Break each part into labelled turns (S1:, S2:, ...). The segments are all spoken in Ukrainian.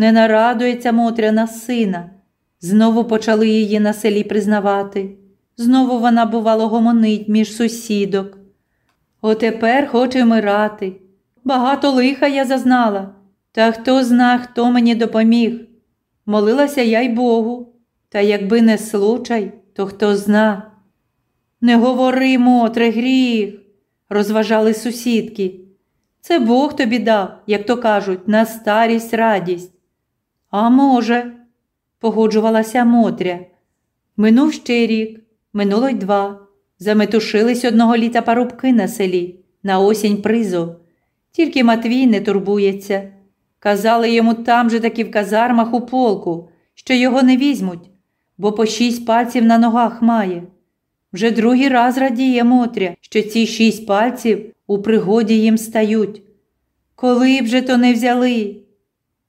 S1: Не нарадується Мотря на сина. Знову почали її на селі признавати. Знову вона, бувало, гомонить між сусідок. Отепер хоче вмирати. Багато лиха я зазнала, та хто зна, хто мені допоміг. Молилася я й Богу, та якби не случай, то хто зна. Не говори, Мотре, гріх, розважали сусідки. Це Бог тобі дав, як то кажуть, на старість радість. А може, погоджувалася Мотря. Минув ще рік, минуло й два. Заметушились одного літа парубки на селі, на осінь призов. Тільки Матвій не турбується. Казали йому там же таки в казармах у полку, що його не візьмуть, бо по шість пальців на ногах має. Вже другий раз радіє Мотря, що ці шість пальців у пригоді їм стають. Коли б же то не взяли?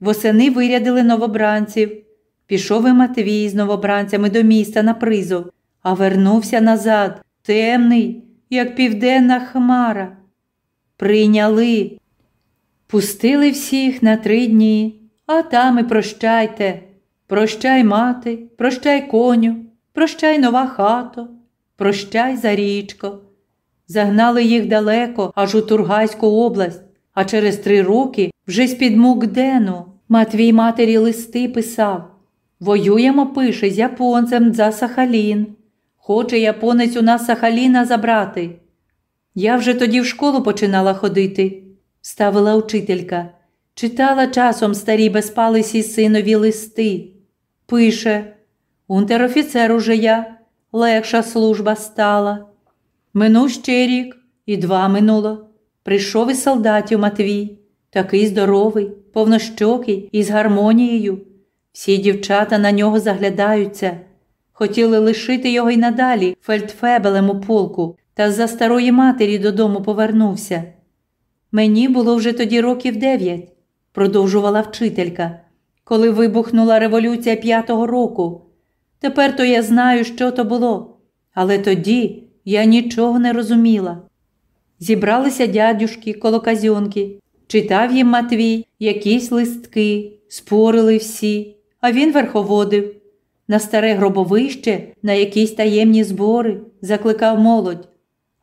S1: Восени вирядили новобранців. Пішов і Матвій з новобранцями до міста на призов, а вернувся назад, темний, як південна хмара. Прийняли, пустили всіх на три дні, а там і прощайте. Прощай, мати, прощай коню, прощай нова хато, прощай за річко. Загнали їх далеко, аж у Тургайську область, а через три роки вже з-під Мукдену Матвій матері листи писав. Воюємо, пише, з японцем за Сахалін. Хоче японець у нас Сахаліна забрати. Я вже тоді в школу починала ходити, ставила учителька. Читала часом старі безпалисі синові листи. Пише, унтер-офіцер уже я, легша служба стала. Минув ще рік і два минуло. Прийшов із солдатів Матвій, такий здоровий, повнощокий і з гармонією. Всі дівчата на нього заглядаються. Хотіли лишити його й надалі фельдфебелем у полку, та за старої матері додому повернувся. Мені було вже тоді років дев'ять, продовжувала вчителька, коли вибухнула революція п'ятого року. Тепер то я знаю, що то було, але тоді я нічого не розуміла. Зібралися дядюшки коло казьонки, читав їм Матвій якісь листки, спорили всі, а він верховодив. На старе гробовище, на якісь таємні збори, закликав молодь.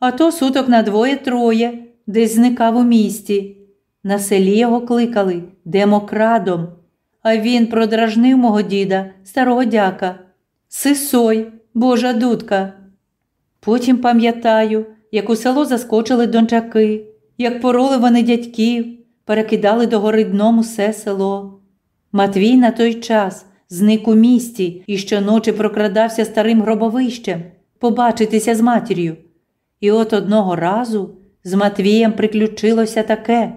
S1: А то суток на двоє-троє, десь зникав у місті. На селі його кликали демокрадом, а він продражнив мого діда, старого дяка. Сисой, божа дудка. Потім пам'ятаю, як у село заскочили дончаки, як пороли вони дядьків, перекидали до гори дном усе село. Матвій на той час зник у місті і щоночі прокрадався старим гробовищем побачитися з матір'ю. І от одного разу з Матвієм приключилося таке.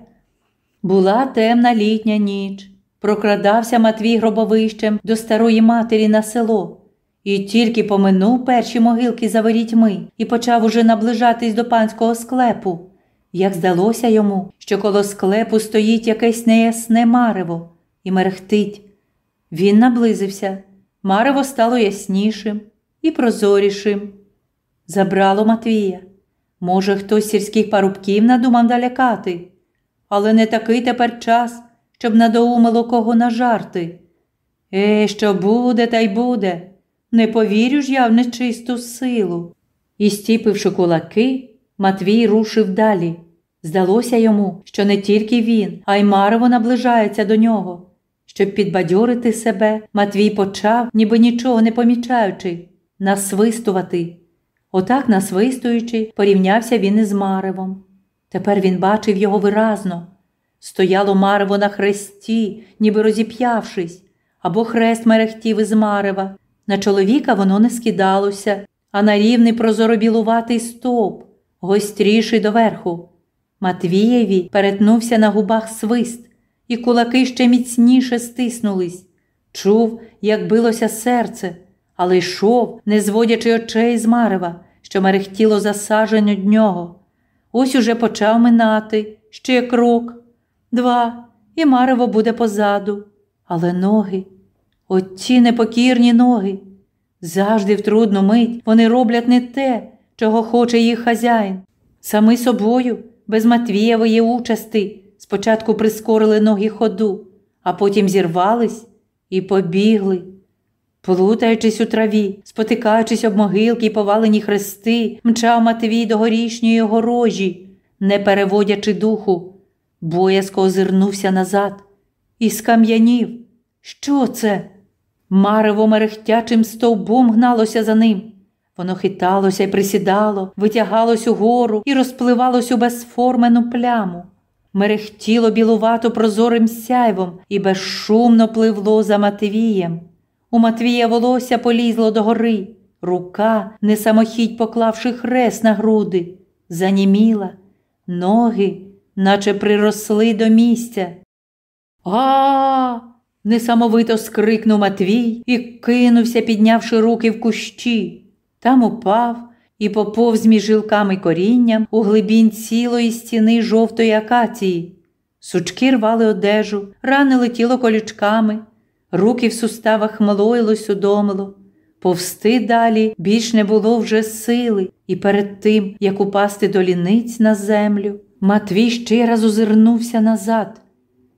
S1: Була темна літня ніч. Прокрадався Матвій гробовищем до старої матері на село. І тільки поминув перші могилки за ворітьми і почав уже наближатись до панського склепу. Як здалося йому, що коло склепу стоїть якесь неясне марево і мерехтить. Він наблизився, марево стало яснішим і прозорішим. Забрало Матвія. Може, хтось сільських парубків надумав далякати, але не такий тепер час, щоб надоумило кого на жарти. Е, що буде, та й буде. Не повірю ж я в нечисту силу. І, стіпивши кулаки, Матвій рушив далі. Здалося йому, що не тільки він, а й Марево наближається до нього. Щоб підбадьорити себе, Матвій почав, ніби нічого не помічаючи, насвистувати. Отак, насвистуючи, порівнявся він із Маревом. Тепер він бачив його виразно. Стояло Марево на хресті, ніби розіп'явшись, або хрест мерехтів із Марева. На чоловіка воно не скидалося, а на рівний прозоробілуватий стовп, гостріший доверху. Матвієві перетнувся на губах свист, і кулаки ще міцніше стиснулись. Чув, як билося серце, але йшов, не зводячи очей з Марева, що мерехтіло засажень од нього. Ось уже почав минати ще крок, два, і Марево буде позаду. Але ноги, от ті непокірні ноги. Завжди в трудну мить вони роблять не те, чого хоче їх хазяїн. Сами собою, без Матвієвої участи, спочатку прискорили ноги ходу, а потім зірвались і побігли. Плутаючись у траві, спотикаючись об могилки й повалені хрести, мчав Матвій до горішньої огорожі, не переводячи духу, боязко озирнувся назад і скам'янів. Що це? Марево мерехтячим стовбом гналося за ним. Воно хиталося й присідало, витягалось угору і розпливалось у безформену пляму. Мерехтіло білувато прозорим сяйвом і безшумно пливло за Матвієм. У Матвія волосся полізло догори, рука, не самохідь поклавши хрест на груди, заніміла, ноги, наче приросли до місця. А. несамовито скрикнув Матвій і кинувся, піднявши руки в кущі. Там упав і поповз між жилками корінням у глибінь цілої стіни жовтої акації. Сучки рвали одежу, ранили тіло колючками, руки в суставах млоїло судомило. Повсти далі більш не було вже сили, і перед тим, як упасти до ліниць на землю, Матвій ще раз озирнувся назад.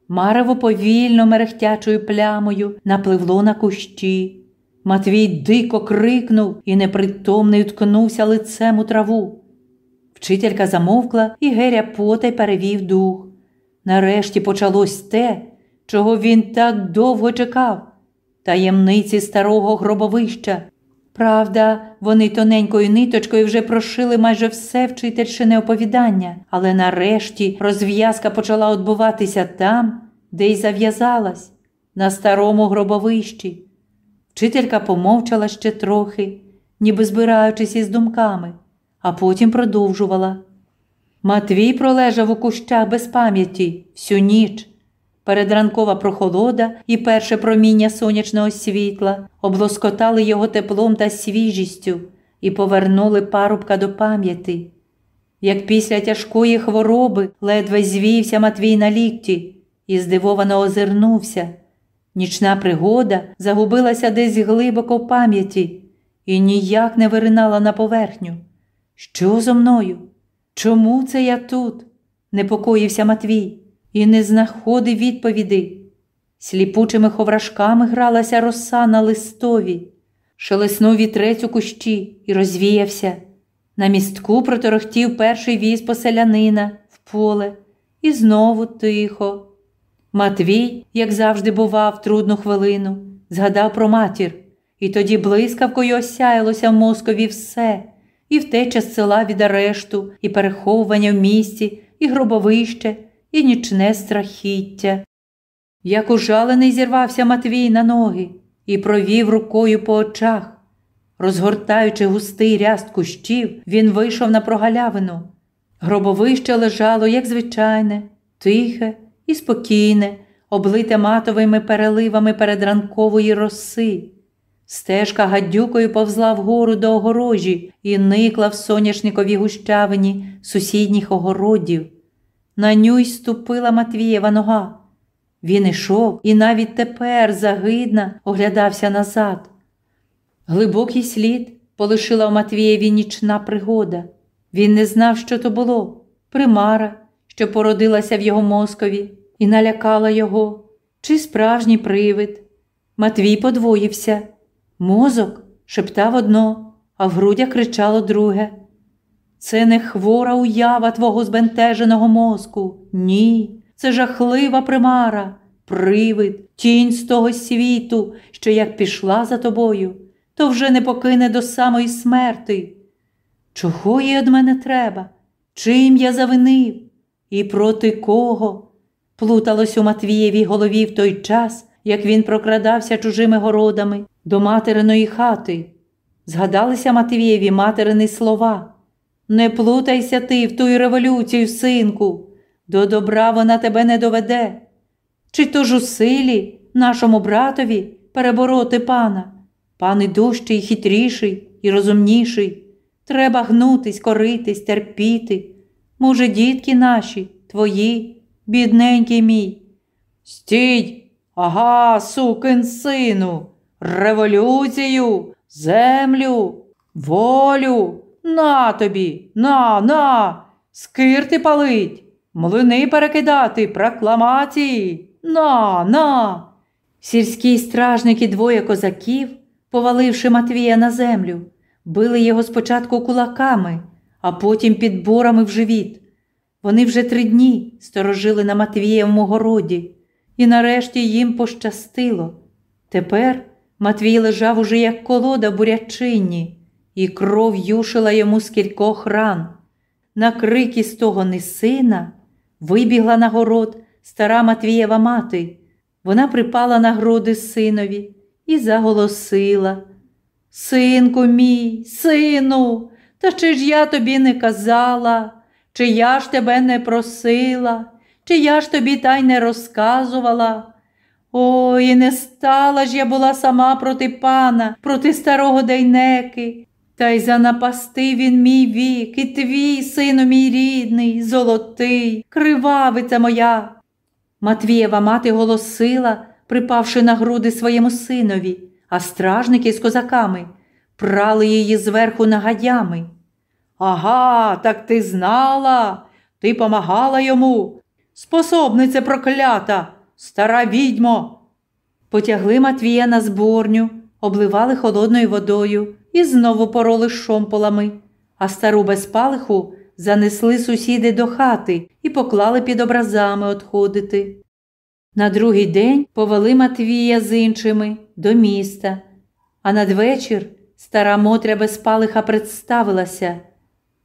S1: Марево повільно мерехтячою плямою напливло на кущі. Матвій дико крикнув і непритомний уткнувся лицем у траву. Вчителька замовкла, і Геря потай перевів дух. Нарешті почалось те, чого він так довго чекав таємниці старого гробовища. Правда, вони тоненькою ниточкою вже прошили майже все вчительшине оповідання, але нарешті розв'язка почала відбуватися там, де й зав'язалась, на старому гробовищі. Вчителька помовчала ще трохи, ніби збираючись із думками, а потім продовжувала. Матвій пролежав у кущах без пам'яті всю ніч. Передранкова прохолода і перше проміння сонячного світла облоскотали його теплом та свіжістю і повернули парубка до пам'яті. Як після тяжкої хвороби ледве звівся Матвій на лікті і здивовано озирнувся. Нічна пригода загубилася десь глибоко в пам'яті і ніяк не виринала на поверхню. Що зо мною? Чому це я тут? непокоївся Матвій і не знаходив відповіді. Сліпучими ховрашками гралася роса на листові, шелеснув вітрець у кущі і розвіявся. На містку проторохтів перший віз поселянина в поле, і знову тихо. Матвій, як завжди бував, трудну хвилину, згадав про матір, і тоді блискавкою осяялося в мозкові все, і втеча з села від арешту, і переховування в місті, і гробовище, і нічне страхіття. Як ужалений зірвався Матвій на ноги і провів рукою по очах. Розгортаючи густий ряст кущів, він вийшов на прогалявину. Гробовище лежало, як звичайне, тихе і спокійне, облите матовими переливами передранкової роси. Стежка гадюкою повзла вгору до огорожі і никла в соняшниковій гущавині сусідніх огородів. На ню й ступила Матвієва нога. Він ішов і навіть тепер загидна оглядався назад. Глибокий слід полишила у Матвієві нічна пригода. Він не знав, що то було примара, що породилася в його мозкові і налякала його, чи справжній привид. Матвій подвоївся. Мозок шептав одно, а в грудях кричало друге. Це не хвора уява твого збентеженого мозку. Ні, це жахлива примара, привид, тінь з того світу, що як пішла за тобою, то вже не покине до самої смерти. Чого їй від мене треба? Чим я завинив? І проти кого? Плуталось у Матвієвій голові в той час, як він прокрадався чужими городами до материної хати. Згадалися Матвієві материни слова. Не плутайся ти в ту революцію, синку, до добра вона тебе не доведе. Чи то ж у силі нашому братові перебороти пана? Пан і дужчий, хитріший і розумніший. Треба гнутись, коритись, терпіти. Може, дітки наші, твої, бідненький мій. Стій, ага, сукин сину, революцію, землю, волю. На тобі, на, на, скирти палить, млини перекидати, прокламації. На, на. Сільські стражники двоє козаків, поваливши Матвія на землю, били його спочатку кулаками, а потім підборами в живіт. Вони вже три дні сторожили на Матвієвому городі, і нарешті їм пощастило. Тепер Матвій лежав уже як колода бурячині, і кров юшила йому з кількох ран. На крики з того не сина вибігла на город стара Матвієва мати. Вона припала на груди синові і заголосила. Синку мій, сину, та чи ж я тобі не казала, чи я ж тебе не просила, чи я ж тобі та й не розказувала. Ой, не стала ж я була сама проти пана, проти старого Дейнеки. Та й занапастив він мій вік, і твій, сину мій рідний, золотий, кривавиця моя. Матвієва мати голосила, припавши на груди своєму синові, а стражники з козаками прали її зверху нагадями. Ага, так ти знала, ти помагала йому. Способниця проклята, стара відьмо. Потягли Матвія на зборню, обливали холодною водою і знову пороли шомполами, а стару безпалиху занесли сусіди до хати і поклали під образами отходити. На другий день повели Матвія з іншими до міста, а надвечір стара Мотря безпалиха представилася.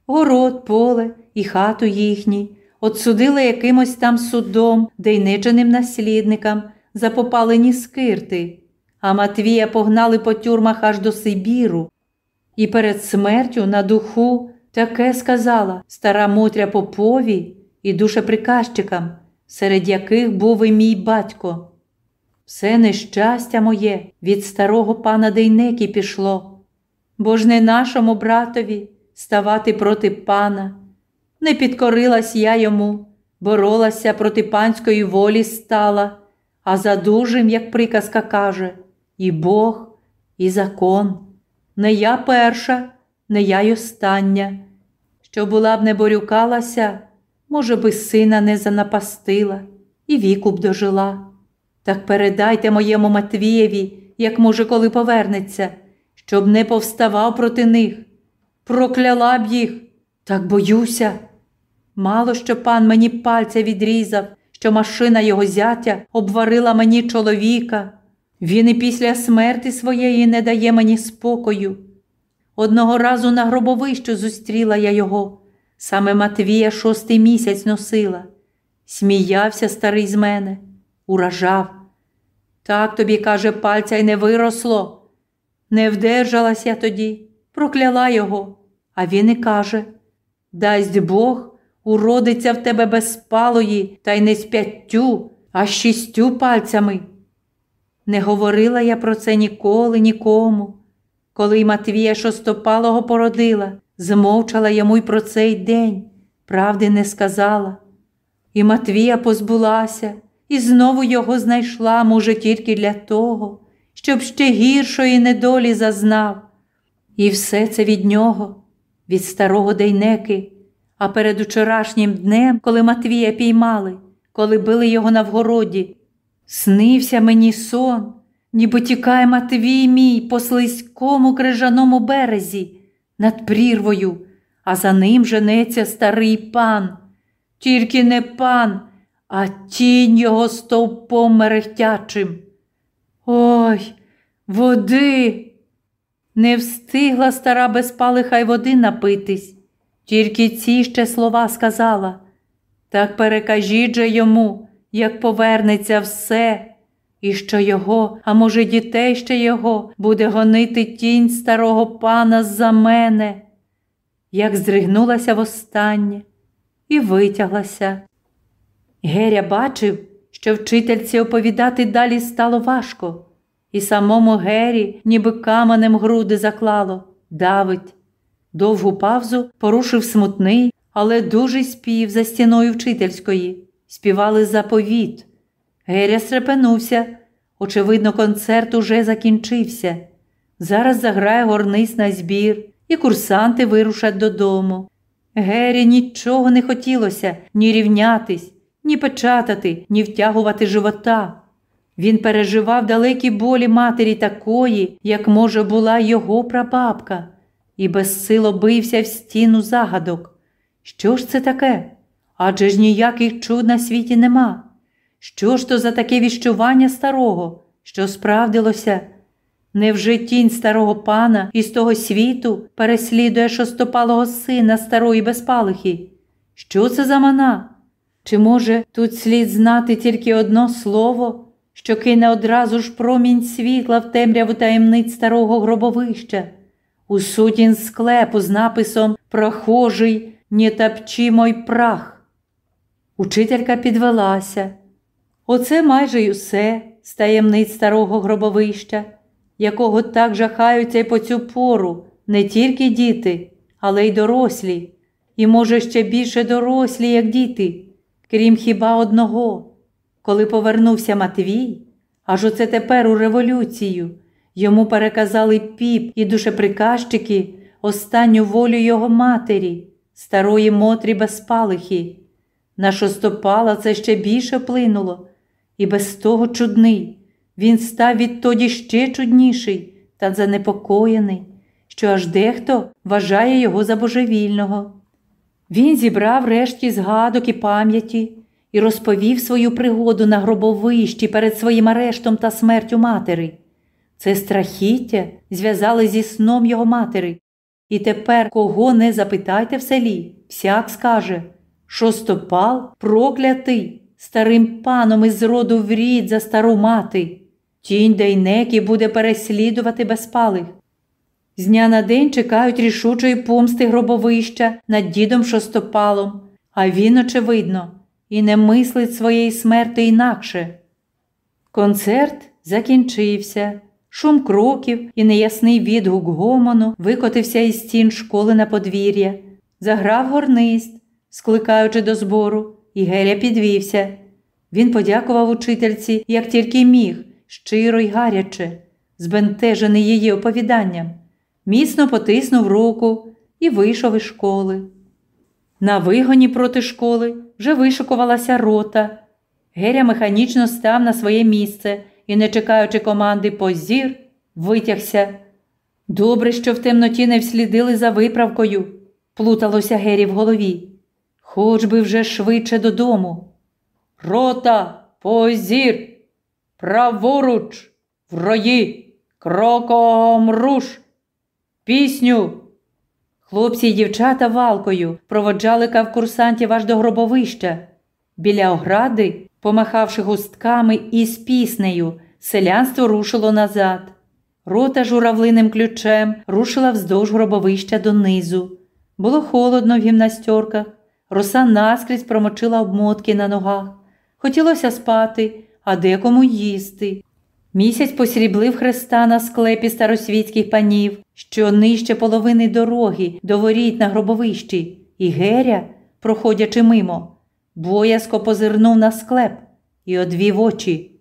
S1: Город, поле і хату їхній отсудили якимось там судом, дейниченим наслідникам за попалені скирти, а Матвія погнали по тюрмах аж до Сибіру. І перед смертю на духу таке сказала стара Мотря попові і душеприказчикам, серед яких був і мій батько. Все нещастя моє від старого пана Дейнекі пішло, бо ж не нашому братові ставати проти пана. Не підкорилась я йому, боролася проти панської волі стала, а за дужим, як приказка каже, і Бог, і закон. Не я перша, не я й остання. Що була б не борюкалася, може би, сина не занапастила і віку б дожила. Так передайте моєму Матвієві, як може, коли повернеться, щоб не повставав проти них. Прокляла б їх, так боюся. Мало що пан мені пальця відрізав, що машина його зятя обварила мені чоловіка. Він і після смерти своєї не дає мені спокою. Одного разу на гробовищу зустріла я його, саме Матвія шостий місяць носила. Сміявся старий з мене, уражав. Так тобі, каже, пальця й не виросло. Не вдержалась я тоді, прокляла його, а він і каже Дасть Бог, уродиться в тебе безпалої, та й не з п'яттю, а з шістю пальцями. Не говорила я про це ніколи нікому. Коли Матвія шостопалого породила, змовчала йому й про цей день, правди не сказала. І Матвія позбулася, і знову його знайшла, може, тільки для того, щоб ще гіршої недолі зазнав. І все це від нього, від старого Дейнеки, а перед учорашнім днем, коли Матвія піймали, коли били його на вгороді, снився мені сон, ніби тікає Матвій мій по слизькому крижаному березі над прірвою, а за ним женеться старий пан, тільки не пан, а тінь його стовпом мерехтячим. Ой, води! Не встигла стара безпалиха й води напитись, тільки ці ще слова сказала. Так перекажіть же йому, як повернеться все, і що його, а може, дітей ще його, буде гонити тінь старого пана за мене. Як здригнулася востаннє і витяглася. Геря бачив, що вчительці оповідати далі стало важко, і самому Гері, ніби каменем груди заклало, давить. Довгу павзу порушив смутний, але дуже спів за стіною вчительської. Співали заповіт. Геря стрепенувся. Очевидно, концерт уже закінчився. Зараз заграє горниць на збір, і курсанти вирушать додому. Гері нічого не хотілося ні рівнятись, ні печатати, ні втягувати живота. Він переживав далекі болі матері такої, як, може, була його прабабка, і безсило бився в стіну загадок. Що ж це таке? Адже ж ніяких чуд на світі нема. Що ж то за таке віщування старого, що справдилося? Невже тінь старого пана із того світу переслідує шостопалого сина старої безпалихи? Що це за мана? Чи, може, тут слід знати тільки одно слово, що кине одразу ж промінь світла в темряву таємниць старого гробовища, у сутін склепу з написом Прохожий, не топчи мой прах? Учителька підвелася. Оце майже й усе з таємниць старого гробовища, якого так жахаються й по цю пору не тільки діти, але й дорослі, і, може, ще більше дорослі, як діти, крім хіба одного. Коли повернувся Матвій, аж оце тепер у революцію, йому переказали піп і душеприказчики останню волю його матері, старої Мотрі Безпалихи. На шостопала це ще більше вплинуло, і без того чудний. Він став відтоді ще чудніший та занепокоєний, що аж дехто вважає його за божевільного. Він зібрав решті згадок і пам'яті і розповів свою пригоду на гробовищі перед своїм арештом та смертю матери. Це страхіття зв'язали зі сном його матери. І тепер, кого не запитайте в селі, всяк скаже Шостопал проклятий старим паном із роду в рід за стару мати. Тінь Дейнекі буде переслідувати безпалих. З дня на день чекають рішучої помсти гробовища над дідом шостопалом, а він, очевидно, і не мислить своєї смерти інакше. Концерт закінчився. Шум кроків і неясний відгук гомону викотився із стін школи на подвір'я. Заграв горнист, скликаючи до збору, і Геля підвівся. Він подякував учительці, як тільки міг, щиро й гаряче, збентежений її оповіданням, міцно потиснув руку і вийшов із школи. На вигоні проти школи вже вишикувалася рота. Геря механічно став на своє місце і, не чекаючи команди позір, витягся. Добре, що в темноті не вслідили за виправкою, плуталося Гері в голові. Хоч би вже швидше додому. Рота, позір, праворуч, врої, кроком руш, пісню. Хлопці й дівчата валкою проводжали кавкурсантів аж до гробовища. Біля огради, помахавши густками і з піснею, селянство рушило назад. Рота журавлиним ключем рушила вздовж гробовища донизу. Було холодно в гімнастерках, роса наскрізь промочила обмотки на ногах. Хотілося спати, а декому їсти. Місяць посріблив хреста на склепі старосвітських панів, що нижче половини дороги до воріт на гробовищі, і Геря, проходячи мимо, боязко позирнув на склеп і одвів очі.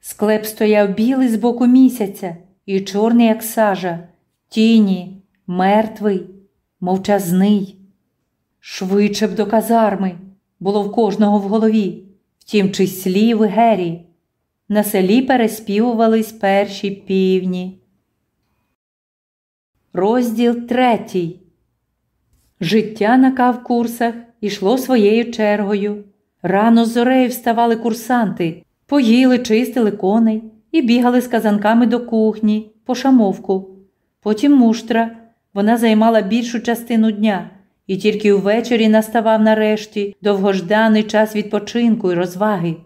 S1: Склеп стояв білий з боку місяця і чорний, як сажа, тіні, мертвий, мовчазний. Швидше б до казарми було в кожного в голові, втім, чи слів Гері. На селі переспівувались перші півні. Розділ третій. Життя на кавкурсах ішло своєю чергою. Рано з зорею вставали курсанти, поїли, чистили коней і бігали з казанками до кухні, по шамовку. Потім муштра. Вона займала більшу частину дня, і тільки увечері наставав нарешті довгожданий час відпочинку і розваги.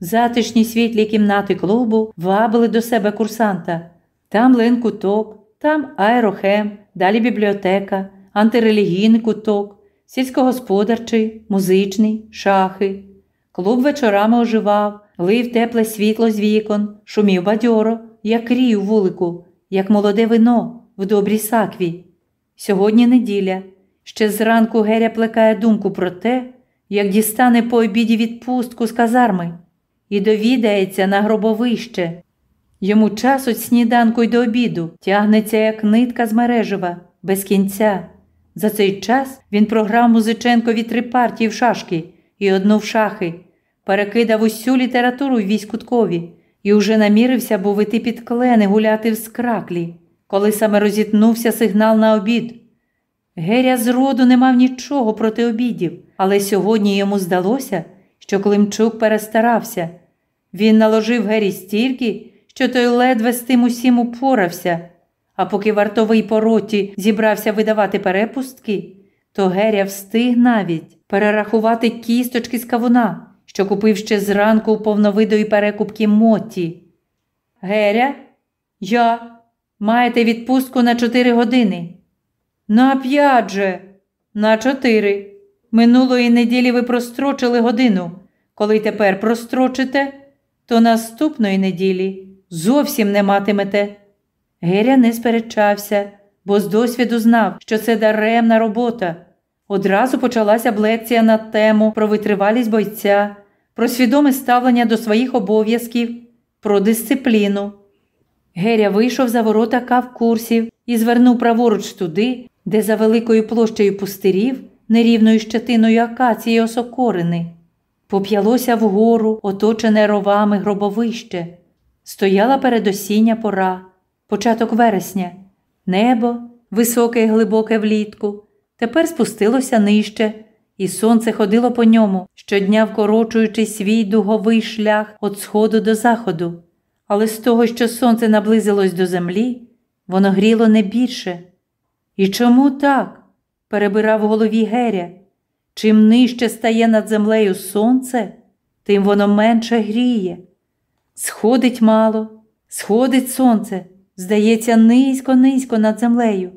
S1: Затишні світлі кімнати клубу вабили до себе курсанта. Там лин куток, там аерохем, далі бібліотека, антирелігійний куток, сільськогосподарчий, музичний, шахи. Клуб вечорами оживав, лив тепле світло з вікон, шумів бадьоро, як рій у вулику, як молоде вино в добрій сакві. Сьогодні неділя. Ще зранку Геря плекає думку про те, як дістане по обіді відпустку з казарми і довідається на гробовище. Йому час від сніданку й до обіду тягнеться, як нитка з мережева, без кінця. За цей час він програв Музиченкові три партії в шашки і одну в шахи, перекидав усю літературу в військ куткові і уже намірився був іти під клени гуляти в скраклі, коли саме розітнувся сигнал на обід. Геря зроду не мав нічого проти обідів, але сьогодні йому здалося, що Климчук перестарався. Він наложив Гері стільки, що той ледве з тим усім упорався. А поки вартовий по роті зібрався видавати перепустки, то Геря встиг навіть перерахувати кісточки з кавуна, що купив ще зранку у повновидої перекупки Моті. Геря, я маєте відпустку на чотири години. На п'ять же, на чотири. Минулої неділі ви прострочили годину. Коли тепер прострочите, то наступної неділі зовсім не матимете. Геря не сперечався, бо з досвіду знав, що це даремна робота. Одразу почалася б лекція на тему про витривалість бойця, про свідоме ставлення до своїх обов'язків, про дисципліну. Геря вийшов за ворота кавкурсів і звернув праворуч туди, де за великою площею пустирів, нерівною щетиною акації осокорини, поп'ялося вгору, оточене ровами гробовище. Стояла передосіння пора, початок вересня, небо, високе і глибоке влітку, тепер спустилося нижче, і сонце ходило по ньому, щодня вкорочуючи свій дуговий шлях від сходу до заходу. Але з того, що сонце наблизилось до землі, воно гріло не більше. І чому так? перебирав в голові Геря. Чим нижче стає над землею сонце, тим воно менше гріє. Сходить мало, сходить сонце, здається, низько, низько над землею,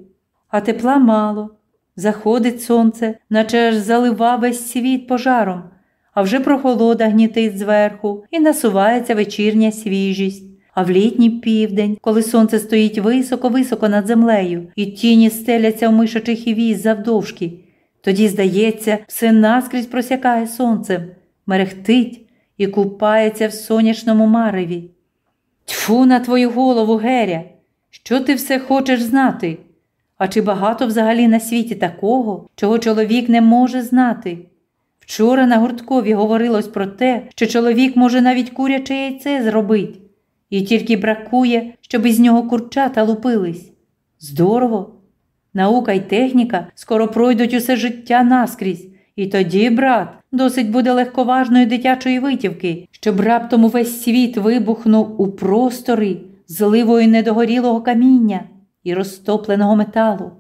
S1: а тепла мало. Заходить сонце, наче аж залива весь світ пожаром, а вже прохолода гнітить зверху і насувається вечірня свіжість. А в літній південь, коли сонце стоїть високо-високо над землею, і тіні стеляться в мишачий хівіз завдовжки, тоді, здається, все наскрізь просякає сонцем, мерехтить і купається в сонячному мареві. Тьфу на твою голову, Геря, що ти все хочеш знати? А чи багато взагалі на світі такого, чого чоловік не може знати? Вчора на гурткові говорилось про те, що чоловік може навіть куряче яйце зробити, і тільки бракує, щоб із нього курчата лупились. Здорово! Наука й техніка скоро пройдуть усе життя наскрізь, і тоді, брат, досить буде легковажної дитячої витівки, щоб раптом увесь світ вибухнув у простори зливою недогорілого каміння і розтопленого металу.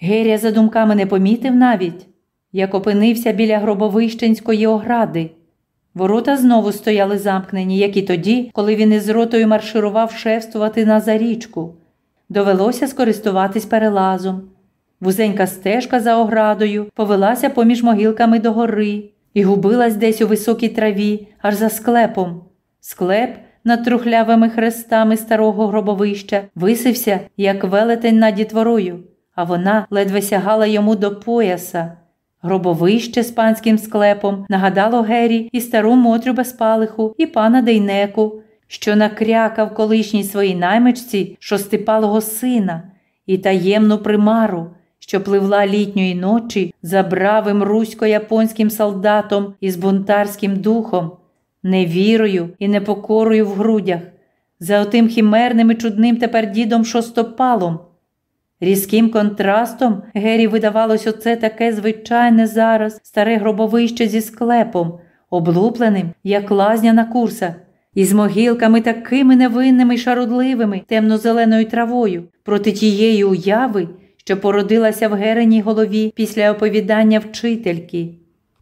S1: Геря за думками не помітив навіть, як опинився біля гробовищенської огради. Ворота знову стояли замкнені, як і тоді, коли він із ротою марширував шефствувати на зарічку. Довелося скористуватись перелазом. Вузенька стежка за оградою повелася поміж могилками до гори і губилась десь у високій траві, аж за склепом. Склеп над трухлявими хрестами старого гробовища висився, як велетень над дітворою, а вона ледве сягала йому до пояса. Гробовище з панським склепом нагадало Гері і стару Мотрю безпалиху, і пана Дейнеку, що накрякав колишній своїй наймичці шостипалого сина, і таємну примару, що пливла літньої ночі за бравим русько-японським солдатом із бунтарським духом, невірою і непокорою в грудях, за отим хімерним і чудним тепер дідом шостопалом. Різким контрастом Гері видавалось оце таке звичайне зараз старе гробовище зі склепом, облупленим, як лазня на курсах, із могилками такими невинними й шарудливими темно-зеленою травою проти тієї уяви, що породилася в Гереній голові після оповідання вчительки.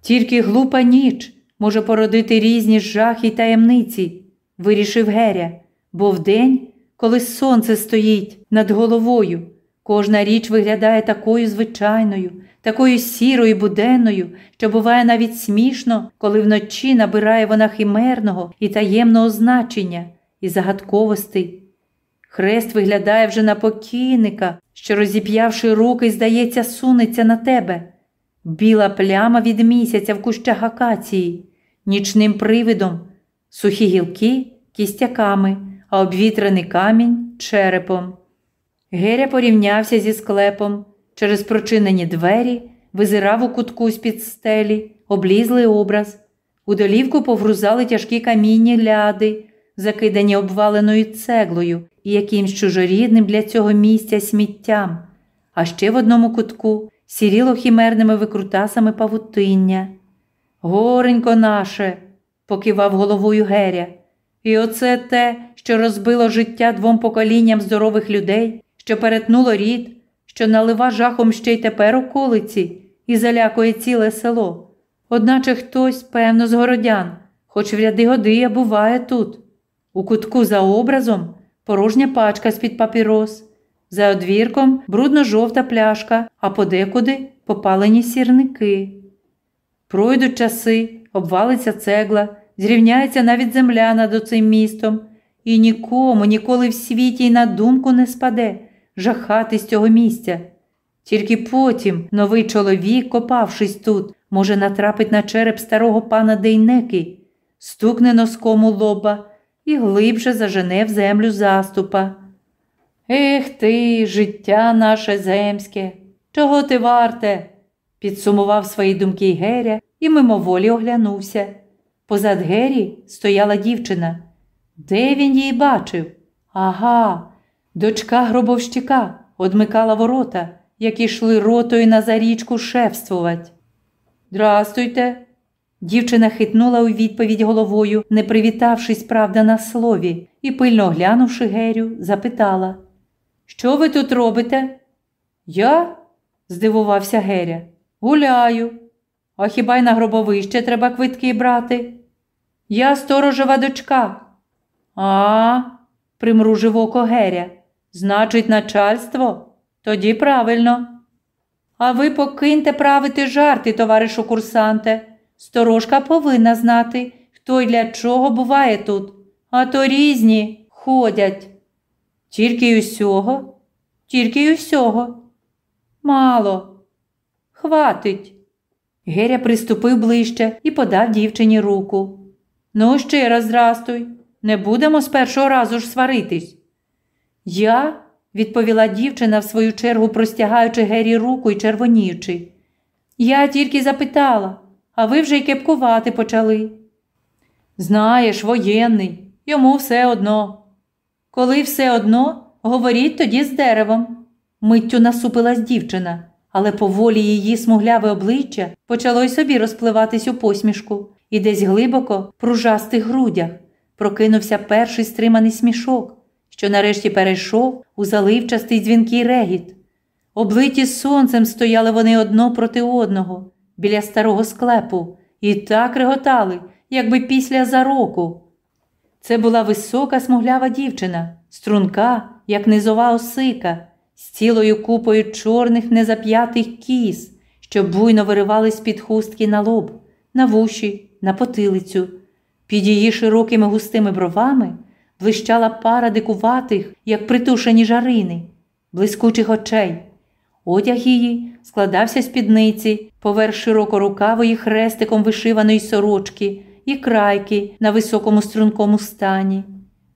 S1: Тільки глупа ніч може породити різні жахи й таємниці, вирішив Геря, бо вдень, коли сонце стоїть над головою, кожна річ виглядає такою звичайною, такою сірою буденною, що буває навіть смішно, коли вночі набирає вона химерного і таємного значення і загадковостей. Хрест виглядає вже на покійника, що, розіп'явши руки, здається, сунеться на тебе. Біла пляма від місяця в кущах акації, нічним привидом, сухі гілки кістяками, а обвітрений камінь черепом. Геря порівнявся зі склепом, через прочинені двері визирав у кутку з під стелі, облізлий образ, У долівку поврузали тяжкі камінні ляди, закидані обваленою цеглою і якимсь чужорідним для цього місця сміттям, а ще в одному кутку сіріло хімерними викрутасами павутиння. Горенько наше, покивав головою Геря. І оце те, що розбило життя двом поколінням здорових людей, що перетнуло рід, що налива жахом ще й тепер околиці і залякує ціле село. Одначе хтось, певно, з городян, хоч в ряди годи буває тут. У кутку за образом порожня пачка з-під папірос, за одвірком брудно-жовта пляшка, а подекуди попалені сірники. Пройдуть часи, обвалиться цегла, зрівняється навіть земля над оцим містом, і нікому ніколи в світі й на думку не спаде жахати з цього місця. Тільки потім новий чоловік, копавшись тут, може натрапить на череп старого пана Дейнеки, стукне носком у лоба і глибше зажене в землю заступа. Ех ти, життя наше земське, чого ти варте? підсумував свої думки Геря і мимоволі оглянувся. Позад Гері стояла дівчина. Де він її бачив? Ага, дочка гробовщика одмикала ворота, які йшли ротою на зарічку шефствувать. Здрастуйте. Дівчина хитнула у відповідь головою, не привітавшись, правда, на слові, і, пильно оглянувши Герю, запитала Що ви тут робите? Я? здивувався Геря. Гуляю. А хіба й на гробовище треба квитки брати? Я сторожова дочка. А, примружив око Геря. Значить, начальство? Тоді правильно. А ви покиньте правити жарти, товаришу курсанте. Сторожка повинна знати, хто й для чого буває тут, а то різні ходять. Тільки й усього, тільки й усього. Мало. Хватить. Геря приступив ближче і подав дівчині руку. Ну, ще раз здрастуй, не будемо з першого разу ж сваритись. Я, відповіла дівчина, в свою чергу простягаючи Гері руку і червоніючи. Я тільки запитала, а ви вже й кепкувати почали. Знаєш, воєнний, йому все одно. Коли все одно, говоріть тоді з деревом. Миттю насупилась дівчина, але поволі її смугляве обличчя почало й собі розпливатись у посмішку, і десь глибоко, пружастих грудях, прокинувся перший стриманий смішок, що нарешті перейшов у заливчастий дзвінкий регіт. Облиті сонцем стояли вони одно проти одного біля старого склепу і так реготали, якби після зароку. Це була висока смуглява дівчина, струнка, як низова осика, з цілою купою чорних незап'ятих кіз, що буйно виривались під хустки на лоб, на вуші, на потилицю. Під її широкими густими бровами блищала пара дикуватих, як притушені жарини, блискучих очей. Одяг її складався з підниці, поверх широкорукавої хрестиком вишиваної сорочки і крайки на високому стрункому стані.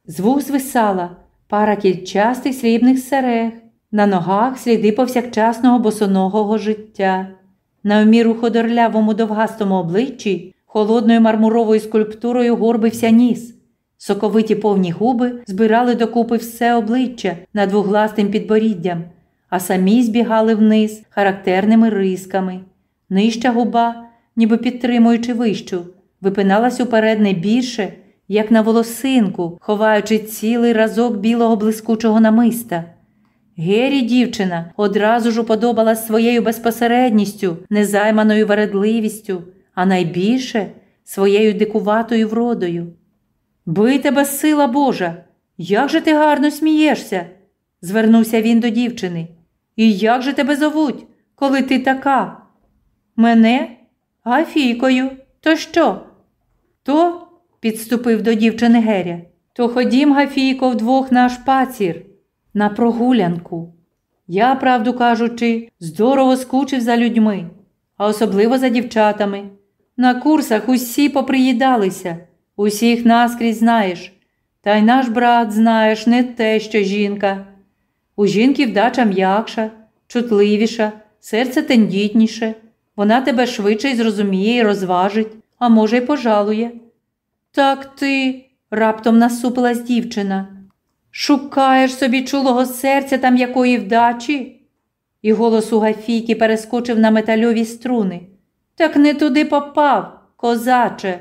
S1: З вух звисала пара кільчастих срібних серег, на ногах сліди повсякчасного босоногого життя. На вміру ходорлявому довгастому обличчі холодною мармуровою скульптурою горбився ніс. Соковиті повні губи збирали докупи все обличчя над вугластим підборіддям, а самі збігали вниз характерними рисками. Нижча губа, ніби підтримуючи вищу, випиналась уперед не більше, як на волосинку, ховаючи цілий разок білого блискучого намиста. Гері дівчина одразу ж уподобалась своєю безпосередністю, незайманою вередливістю, а найбільше своєю дикуватою вродою. Бий тебе сила Божа, як же ти гарно смієшся? звернувся він до дівчини. І як же тебе зовуть, коли ти така? Мене? Гафійкою. То що? То, підступив до дівчини Геря, то ходім, Гафійко, вдвох наш пацір на прогулянку. Я, правду кажучи, здорово скучив за людьми, а особливо за дівчатами. На курсах усі поприїдалися, усіх наскрізь знаєш. Та й наш брат, знаєш, не те, що жінка. У жінки вдача м'якша, чутливіша, серце тендітніше, вона тебе швидше й зрозуміє і розважить, а може, й пожалує. Так ти, раптом насупилась дівчина. Шукаєш собі чулого серця там якої вдачі? І голос у Гафійки перескочив на метальові струни. Так не туди попав, козаче.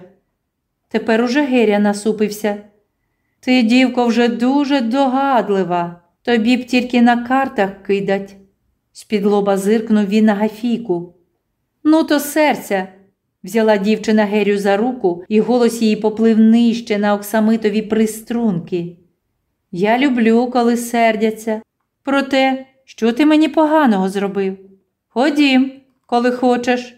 S1: Тепер уже Геря насупився. Ти, дівко, вже дуже догадлива. Тобі б тільки на картах кидать. З-під лоба зиркнув він на Гафійку. Ну, то серця, взяла дівчина Герю за руку, і голос її поплив нижче на оксамитові приструнки. Я люблю, коли сердяться. Проте, що ти мені поганого зробив? Ходім, коли хочеш.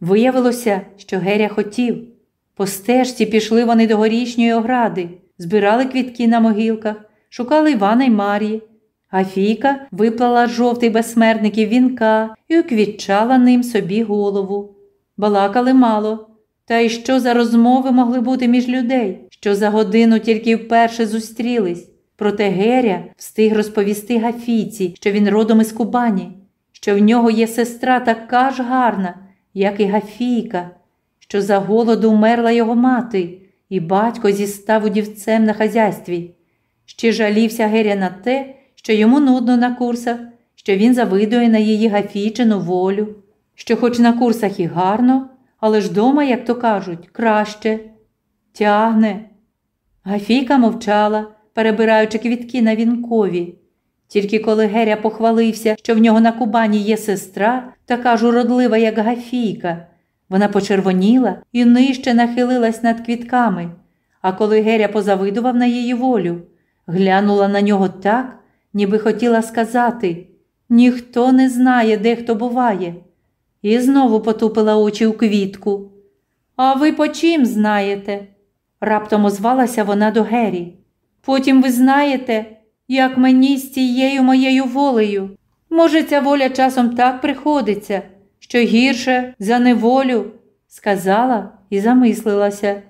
S1: Виявилося, що Геря хотів. По стежці пішли вони до горішньої огради, збирали квітки на могилках, шукали Івана й Марії. Афійка виплала жовтий безсмертників вінка і уквітчала ним собі голову. Балакали мало. Та й що за розмови могли бути між людей, що за годину тільки вперше зустрілись. Проте Геря встиг розповісти Гафійці, що він родом із Кубані, що в нього є сестра така ж гарна, як і Гафійка, що за голоду вмерла його мати, і батько зістав удівцем на хазяйстві. Ще жалівся Геря на те, що йому нудно на курсах, що він завидує на її гафійчину волю, що, хоч на курсах і гарно, але ж дома, як то кажуть, краще тягне. Гафійка мовчала, перебираючи квітки на вінкові. Тільки коли Геря похвалився, що в нього на Кубані є сестра, така ж уродлива, як Гафійка, вона почервоніла і нижче нахилилась над квітками. А коли Геря позавидував на її волю, глянула на нього так, ніби хотіла сказати ніхто не знає, де хто буває, і знову потупила очі у квітку. А ви по чим знаєте? раптом озвалася вона до Гері. Потім ви знаєте, як мені з цією моєю волею. Може, ця воля часом так приходиться, що гірше за неволю, сказала і замислилася.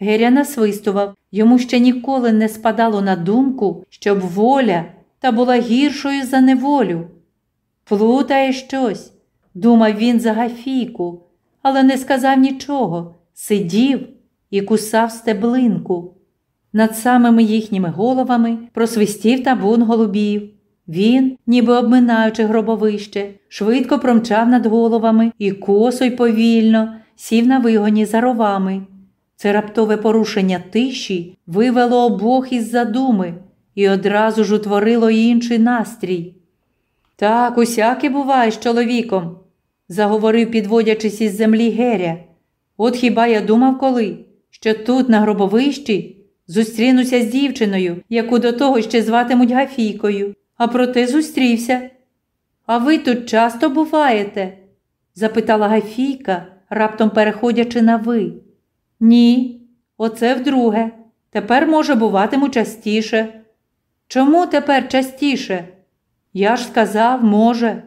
S1: Геря насвистував, йому ще ніколи не спадало на думку, щоб воля та була гіршою за неволю. Плутає щось, думав він за Гафійку, але не сказав нічого, сидів і кусав стеблинку. Над самими їхніми головами просвистів табун голубів. Він, ніби обминаючи гробовище, швидко промчав над головами і косо й повільно сів на вигоні за ровами. Це раптове порушення тиші вивело обох із задуми і одразу ж утворило інший настрій. Так, усяке буває з чоловіком, заговорив, підводячись із землі Геря. От хіба я думав коли, що тут, на гробовищі, зустрінуся з дівчиною, яку до того ще зватимуть Гафійкою, а проте зустрівся. А ви тут часто буваєте? запитала Гафійка, раптом переходячи на ви. Ні, оце вдруге. Тепер, може, буватиму частіше. Чому тепер частіше? Я ж сказав, може.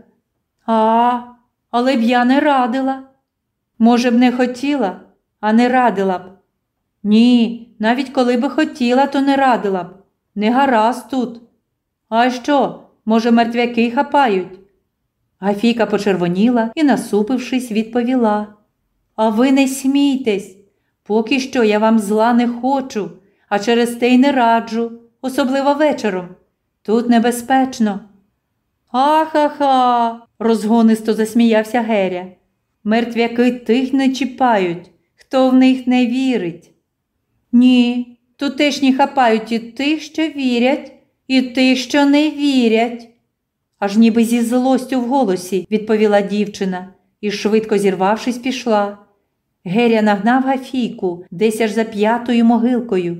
S1: А, але б я не радила. Може б, не хотіла, а не радила б. Ні, навіть коли би хотіла, то не радила б. Не гаразд тут. А що, може, мертвяки хапають? Гафійка почервоніла і, насупившись, відповіла. А ви не смійтесь. Поки що я вам зла не хочу, а через те й не раджу, особливо вечором. Тут небезпечно. Ха-ха-ха, розгонисто засміявся Геря. Мертвяки тих не чіпають, хто в них не вірить. Ні, тутешні хапають і тих, що вірять, і тих, що не вірять. Аж ніби зі злостю в голосі, відповіла дівчина і, швидко зірвавшись, пішла. Геря нагнав Гафійку десь аж за п'ятою могилкою.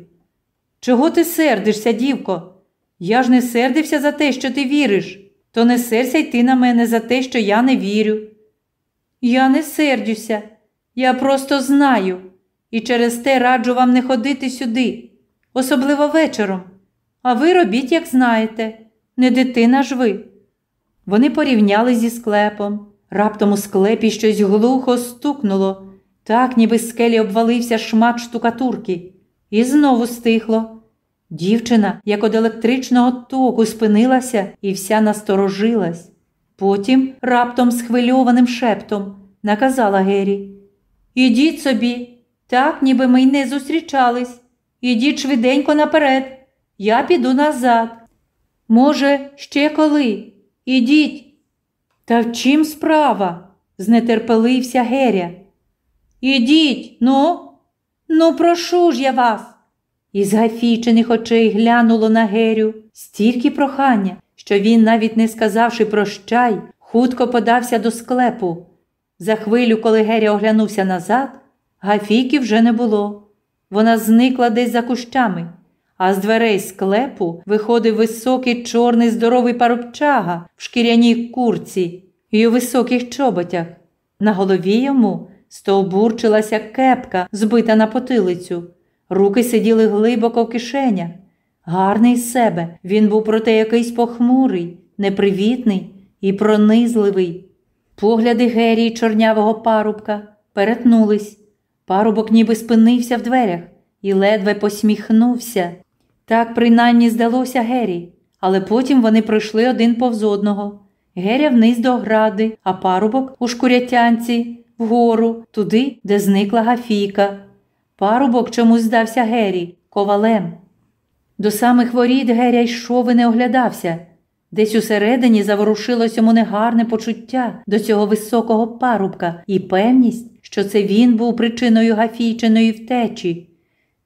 S1: Чого ти сердишся, дівко? Я ж не сердився за те, що ти віриш, то не серся й ти на мене за те, що я не вірю. Я не сердюся, я просто знаю, і через те раджу вам не ходити сюди, особливо вечором. А ви робіть, як знаєте, не дитина ж ви. Вони порівняли зі склепом. Раптом у склепі щось глухо стукнуло, так, ніби з скелі обвалився шмат штукатурки, і знову стихло. Дівчина, як од електричного току, спинилася і вся насторожилась. Потім, раптом схвильованим шептом, наказала Гері Ідіть собі, так, ніби ми й не зустрічались. Ідіть швиденько наперед, я піду назад. Може, ще коли? Ідіть. Та в чим справа? знетерпелився Геря. Ідіть, ну, ну, прошу ж я вас. Із гафічених очей глянуло на Герю стільки прохання, що він, навіть не сказавши прощай, хутко подався до склепу. За хвилю, коли Геря оглянувся назад, Гафійки вже не було. Вона зникла десь за кущами, а з дверей склепу виходив високий чорний здоровий парубчага в шкіряній курці і у високих чоботях. На голові йому стовбурчилася кепка, збита на потилицю. Руки сиділи глибоко в кишенях. Гарний з себе, він був проте якийсь похмурий, непривітний і пронизливий. Погляди Герії чорнявого парубка перетнулись. Парубок ніби спинився в дверях і ледве посміхнувся. Так принаймні здалося Гері, але потім вони пройшли один повз одного. Геря вниз до гради, а парубок у шкурятянці вгору, туди, де зникла Гафійка. Парубок чомусь здався Гері, ковалем. До самих воріт Геря йшов і не оглядався. Десь усередині заворушилось йому негарне почуття до цього високого парубка і певність, що це він був причиною Гафійчиної втечі.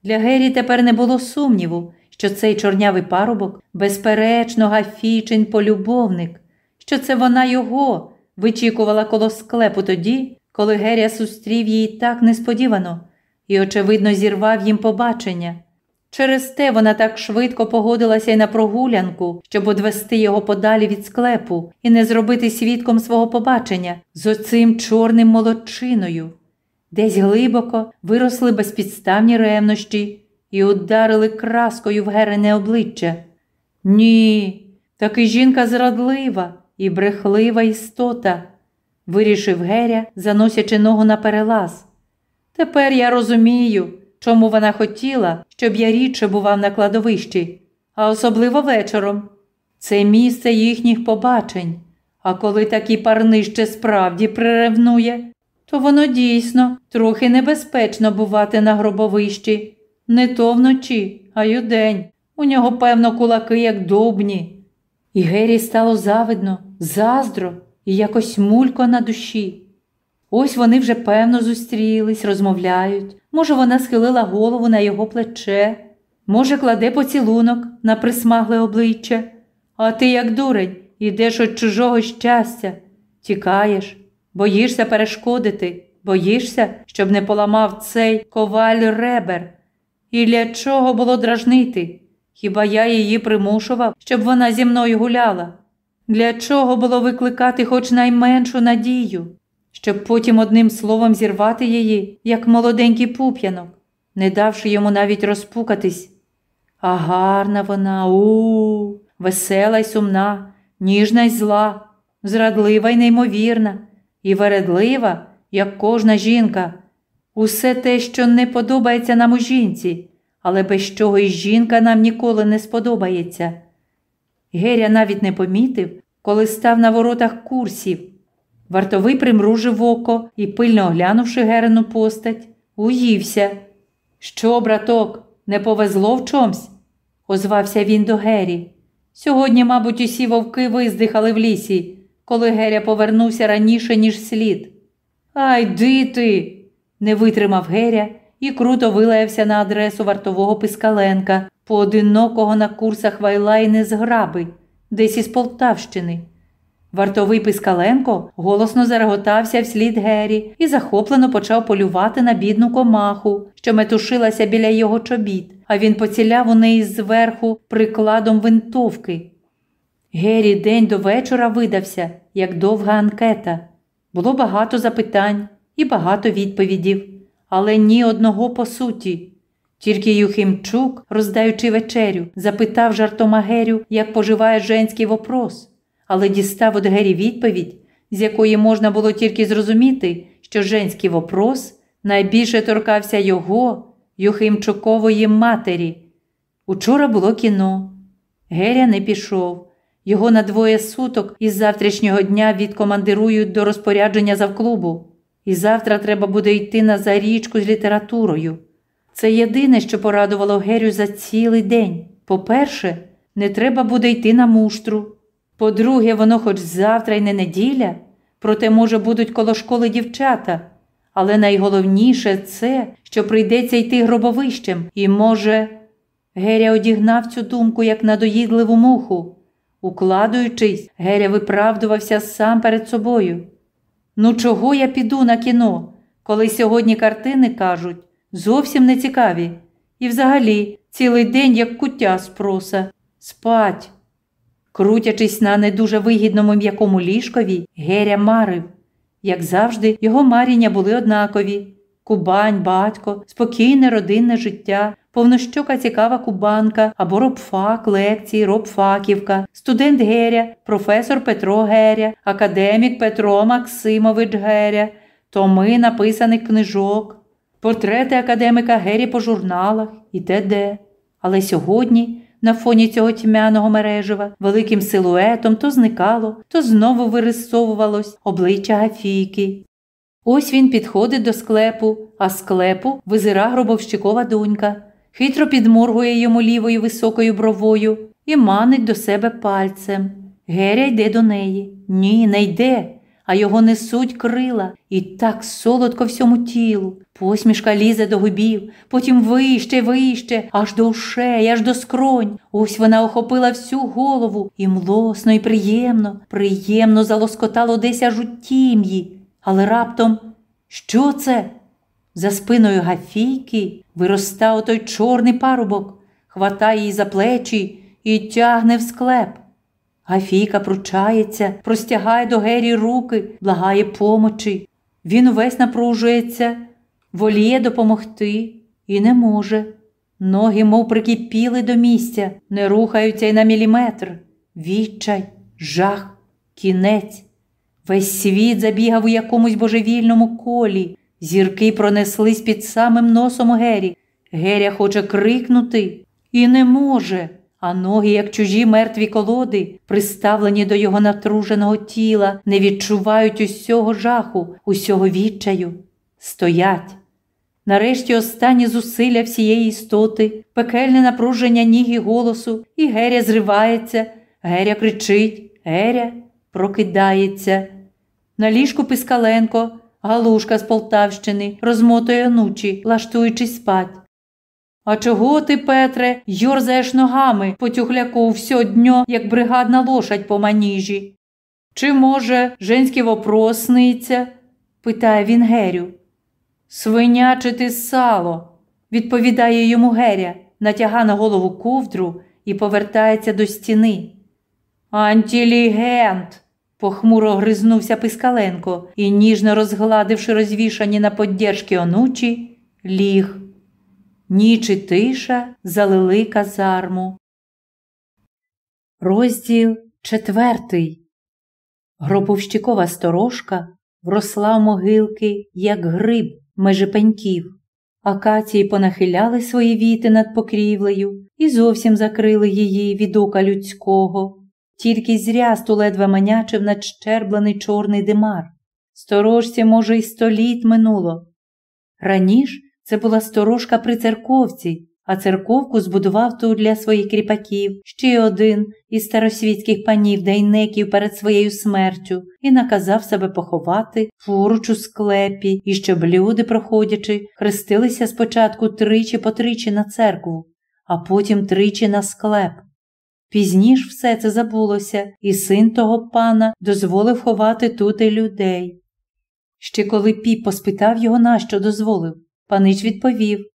S1: Для Гері тепер не було сумніву, що цей чорнявий парубок, безперечно, Гафійчин полюбовник, що це вона його вичікувала коло склепу тоді, коли Геря зустрів її так несподівано і, очевидно, зірвав їм побачення. Через те вона так швидко погодилася й на прогулянку, щоб одвести його подалі від склепу і не зробити свідком свого побачення з оцим чорним молодчиною. Десь глибоко виросли безпідставні ревнощі і ударили краскою в герене обличчя. Ні, таки жінка зрадлива і брехлива істота, вирішив Геря, заносячи ногу на перелаз. Тепер я розумію, чому вона хотіла, щоб я рідше бував на кладовищі, а особливо вечором. Це місце їхніх побачень. А коли такий парнище справді приревнує, то воно дійсно трохи небезпечно бувати на гробовищі. Не то вночі, а й удень. У нього, певно, кулаки, як довбні. І Гері стало завидно, заздро і якось мулько на душі. Ось вони вже певно зустрілись, розмовляють. Може, вона схилила голову на його плече, може, кладе поцілунок на присмагле обличчя. А ти, як дурень, ідеш від чужого щастя, тікаєш, боїшся перешкодити, боїшся, щоб не поламав цей коваль ребер. І для чого було дражнити? Хіба я її примушував, щоб вона зі мною гуляла? Для чого було викликати хоч найменшу надію? щоб потім одним словом зірвати її, як молоденький пуп'янок, не давши йому навіть розпукатись. А гарна вона, у, весела й сумна, ніжна й зла, зрадлива й неймовірна, і вередлива, як кожна жінка. Усе те, що не подобається нам у жінці, але без чого й жінка нам ніколи не сподобається. Геря навіть не помітив, коли став на воротах курсів. Вартовий примружив око і, пильно оглянувши Герену постать, уївся. Що, браток, не повезло в чомсь? озвався він до Гері. Сьогодні, мабуть, усі вовки виздихали в лісі, коли Геря повернувся раніше, ніж слід. Ай, ди ти! не витримав Геря і круто вилаявся на адресу вартового Пискаленка, поодинокого на курсах вайла і незграби, десь із Полтавщини. Вартовий Пискаленко голосно зареготався вслід Гері і захоплено почав полювати на бідну комаху, що метушилася біля його чобіт, а він поціляв у неї зверху прикладом винтовки. Гері день до вечора видався, як довга анкета. Було багато запитань і багато відповідів, але ні одного по суті. Тільки Юхимчук, роздаючи вечерю, запитав жартома Герю, як поживає женський вопрос але дістав від Гері відповідь, з якої можна було тільки зрозуміти, що женський вопрос найбільше торкався його, Юхимчукової матері. Учора було кіно. Геря не пішов. Його на двоє суток із завтрашнього дня відкомандирують до розпорядження завклубу. І завтра треба буде йти на зарічку з літературою. Це єдине, що порадувало Герю за цілий день. По-перше, не треба буде йти на муштру. По-друге, воно хоч завтра й не неділя, проте, може, будуть коло школи дівчата. Але найголовніше це, що прийдеться йти гробовищем, і, може, Геря одігнав цю думку як надоїдливу муху. Укладуючись, Геря виправдувався сам перед собою. Ну, чого я піду на кіно, коли сьогодні картини кажуть зовсім не цікаві. І взагалі цілий день, як куття з проса, спать. Крутячись на не дуже вигідному м'якому ліжкові, Геря марив. Як завжди, його маріння були однакові Кубань, батько, спокійне родинне життя, повнощока цікава кубанка або робфак, лекції, робфаківка, студент Геря, професор Петро Геря, академік Петро Максимович Геря, томи написаних книжок, портрети академика Гері по журналах і т.д. Але сьогодні. На фоні цього тьмяного мережева великим силуетом то зникало, то знову вирисовувалось обличчя Гафійки. Ось він підходить до склепу, а склепу визира гробовщикова донька, хитро підморгує йому лівою високою бровою і манить до себе пальцем. Геря йде до неї. Ні, не йде, а його несуть крила і так солодко всьому тілу. Посмішка лізе до губів, потім вище, вище, аж до ушей, аж до скронь. Ось вона охопила всю голову і млосно, і приємно, приємно залоскотало десь аж у тім'ї. Але раптом що це? За спиною Гафійки вироста отой чорний парубок, хватає її за плечі і тягне в склеп. Гафійка пручається, простягає до Гері руки, благає помочі. Він увесь напружується, воліє допомогти і не може. Ноги, мов прикипіли до місця, не рухаються й на міліметр. Відчай, жах, кінець. Весь світ забігав у якомусь божевільному колі. Зірки пронеслись під самим носом Гері. Геря хоче крикнути і не може а ноги, як чужі мертві колоди, приставлені до його натруженого тіла, не відчувають усього жаху, усього відчаю, стоять. Нарешті останні зусилля всієї істоти, пекельне напруження ніг і голосу, і Геря зривається, Геря кричить, Геря прокидається. На ліжку Пискаленко, галушка з Полтавщини, розмотує нучі, лаштуючись спать. А чого ти, Петре, йорзаєш ногами по тюхляку все дньо, як бригадна лошадь по маніжі? Чи, може, женський вопрос сниться? питає він Герю. Свинячити сало, відповідає йому Геря, натяга на голову ковдру і повертається до стіни. Антілігент. похмуро гризнувся Пискаленко і, ніжно розгладивши розвішані на поддержки онучі, ліг. Ніч і тиша залили казарму. Розділ четвертий. Гробовщикова сторожка вросла в могилки, як гриб межи пеньків. Акації понахиляли свої віти над покрівлею і зовсім закрили її від ока людського. Тільки зрясту ледве манячив надщерблений чорний димар. Сторожці, може, й століт минуло. Раніш це була сторожка при церковці, а церковку збудував тут для своїх кріпаків ще один із старосвітських панів дейнеків перед своєю смертю і наказав себе поховати поруч у склепі, і щоб люди, проходячи, хрестилися спочатку тричі по тричі на церкву, а потім тричі на склеп. Пізніш все це забулося, і син того пана дозволив ховати тут і людей. Ще коли піп поспитав його, нащо дозволив, Панич відповів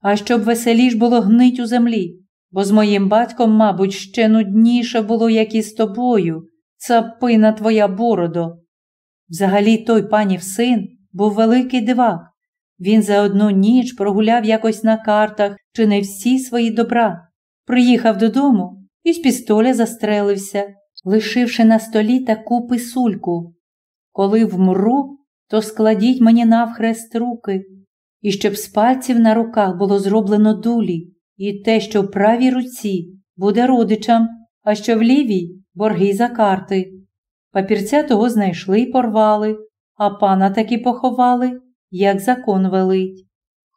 S1: А щоб веселіш було гнить у землі, бо з моїм батьком, мабуть, ще нудніше було, як і з тобою, цапина твоя бородо. Взагалі той панів син був великий дивак. Він за одну ніч прогуляв якось на картах чи не всі свої добра, приїхав додому і з пістоля застрелився, лишивши на столі таку писульку. Коли вмру, то складіть мені навхрест руки і щоб з пальців на руках було зроблено дулі, і те, що в правій руці буде родичам, а що в лівій борги за карти. Папірця того знайшли й порвали, а пана таки поховали, як закон велить.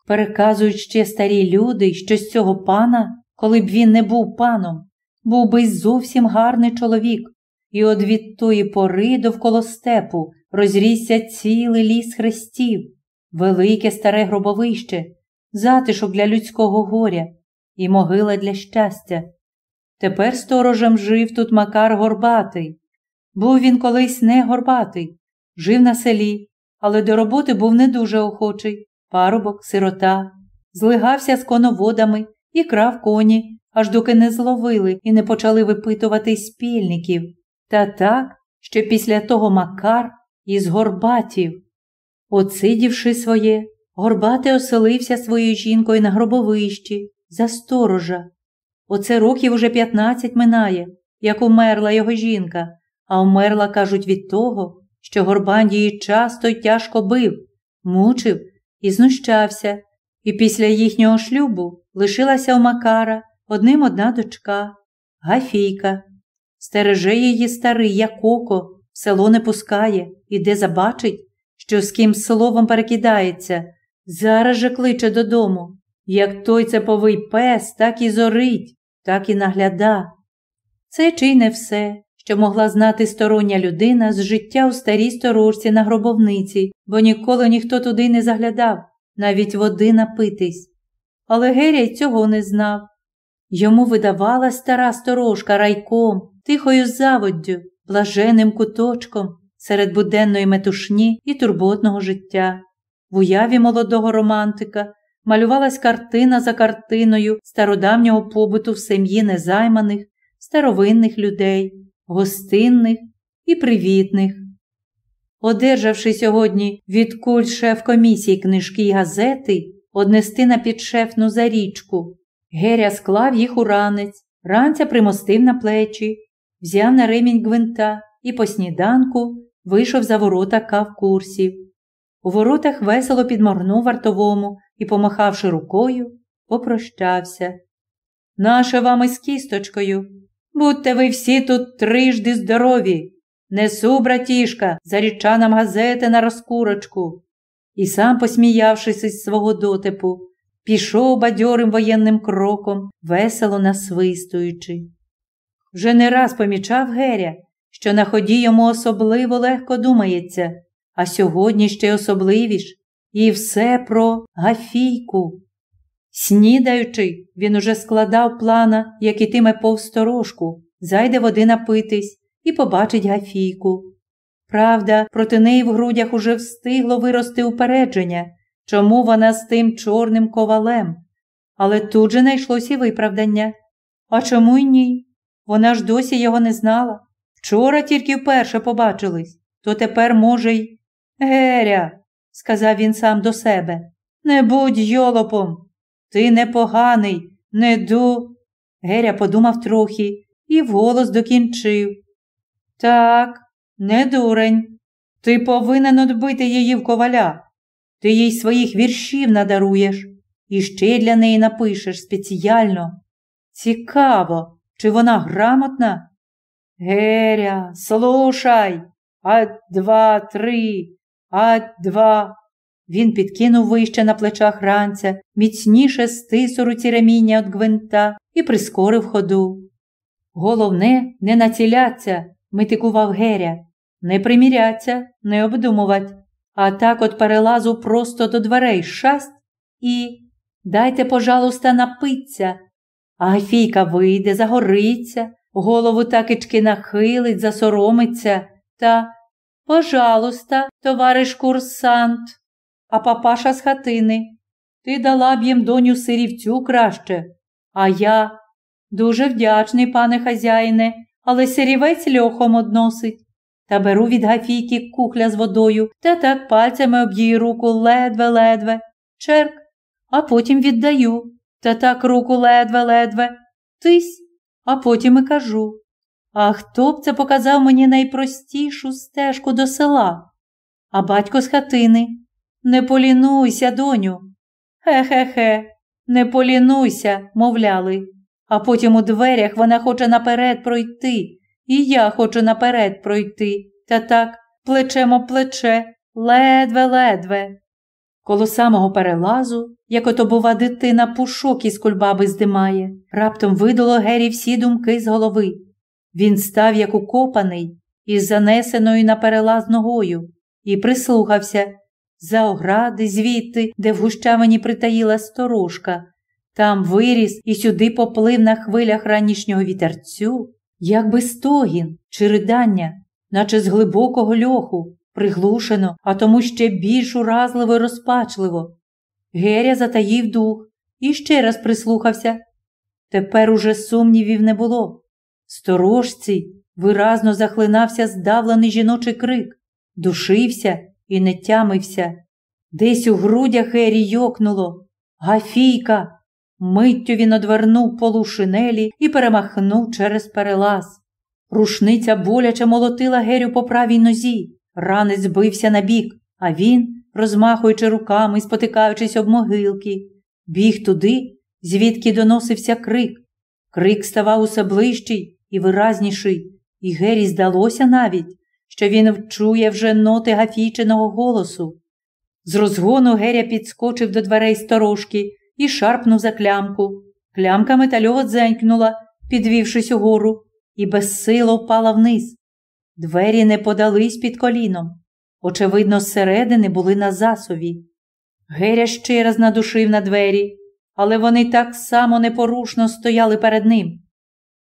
S1: Переказують ще старі люди, що з цього пана, коли б він не був паном, був би зовсім гарний чоловік, і от від тої пори довкола степу розрісся цілий ліс хрестів, велике старе гробовище, затишок для людського горя і могила для щастя. Тепер сторожем жив тут Макар Горбатий. Був він колись не горбатий, жив на селі, але до роботи був не дуже охочий, парубок, сирота, злигався з коноводами і крав коні, аж доки не зловили і не почали випитувати спільників. Та так, що після того Макар із горбатів. Оцидівши своє, Горбатий оселився своєю жінкою на гробовищі за сторожа. Оце років уже п'ятнадцять минає, як умерла його жінка, а умерла, кажуть, від того, що Горбань її часто й тяжко бив, мучив і знущався, і після їхнього шлюбу лишилася у Макара одним одна дочка, Гафійка. Стереже її старий, як око, в село не пускає, і де забачить, що з ким словом перекидається, зараз же кличе додому. Як той цеповий пес, так і зорить, так і нагляда. Це чи не все, що могла знати стороння людина з життя у старій сторожці на гробовниці, бо ніколи ніхто туди не заглядав, навіть води напитись. Але Геря й цього не знав. Йому видавалась стара сторожка райком, тихою заводдю, блаженним куточком серед буденної метушні і турботного життя. В уяві молодого романтика малювалась картина за картиною стародавнього побуту в сім'ї незайманих, старовинних людей, гостинних і привітних. Одержавши сьогодні від куль шеф комісії книжки й газети, однести на підшефну за річку, Геря склав їх у ранець, ранця примостив на плечі, взяв на ремінь гвинта і по сніданку вийшов за ворота кавкурсів. У воротах весело підморгнув вартовому і, помахавши рукою, попрощався. Наше вам із кісточкою. Будьте ви всі тут трижди здорові. Несу, братішка, заріча нам газети на розкурочку. І сам, посміявшись із свого дотипу, пішов бадьорим воєнним кроком, весело насвистуючи. Вже не раз помічав Геря, що на ході йому особливо легко думається, а сьогодні ще особливіш, і все про Гафійку. Снідаючи, він уже складав плана, як ітиме повсторожку, зайде води напитись і побачить Гафійку. Правда, проти неї в грудях уже встигло вирости упередження, чому вона з тим чорним ковалем. Але тут же знайшлося виправдання. А чому й ні? Вона ж досі його не знала. Вчора тільки вперше побачились, то тепер, може, й. Геря, сказав він сам до себе, не будь йолопом. Ти непоганий, не ду. Геря подумав трохи і вголос докінчив. Так, не дурень. Ти повинен отбити її в коваля. Ти їй своїх віршів надаруєш і ще для неї напишеш спеціально. Цікаво, чи вона грамотна? Геря, слушай, ать два, три, ать два. Він підкинув вище на плечах ранця, міцніше стис у руці реміння від гвинта і прискорив ходу. Головне, не націляться, митикував Геря, не приміряться, не обдумувать, а так от перелазу просто до дверей шасть і дайте, пожалуйста, напиться. А Гафійка вийде, загориться, голову такички нахилить, засоромиться та, пожалуйста, товариш курсант а папаша з хатини. Ти дала б їм доню сирівцю краще. А я дуже вдячний, пане хазяїне, але сирівець льохом односить. Та беру від гафійки кухля з водою та так пальцями об її руку ледве-ледве, черк, а потім віддаю. Та так руку ледве-ледве, тись, а потім і кажу. А хто б це показав мені найпростішу стежку до села? А батько з хатини. Не полінуйся, доню. Хе-хе-хе, не полінуйся, мовляли. А потім у дверях вона хоче наперед пройти, і я хочу наперед пройти. Та так, плечем об плече, ледве-ледве. Коло самого перелазу, як ото, бува, дитина пушок із кульбаби здимає, раптом видало Гері всі думки з голови. Він став, як укопаний, із занесеною на перелаз ногою, і прислухався за огради, звідти, де в гущавині притаїла сторожка, там виріс і сюди поплив на хвилях ранішнього вітерцю, як би стогін чи ридання, наче з глибокого льоху, приглушено, а тому ще більш уразливо й розпачливо. Геря затаїв дух і ще раз прислухався. Тепер уже сумнівів не було. Сторожці виразно захлинався здавлений жіночий крик, душився і не тямився. Десь у грудях Гері йокнуло. Гафійка! Миттю він одвернув полу шинелі і перемахнув через перелаз. Рушниця боляче молотила Герю по правій нозі. Ранець збився на бік, а він, розмахуючи руками, спотикаючись об могилки, біг туди, звідки доносився крик. Крик ставав усе ближчий і виразніший, і Гері здалося навіть, що він вчує вже ноти гафійчиного голосу. З розгону Геря підскочив до дверей сторожки і шарпнув за клямку. Клямка метальово дзенькнула, підвівшись угору, і безсило впала вниз. Двері не подались під коліном. Очевидно, зсередини були на засові. Геря ще раз надушив на двері, але вони так само непорушно стояли перед ним.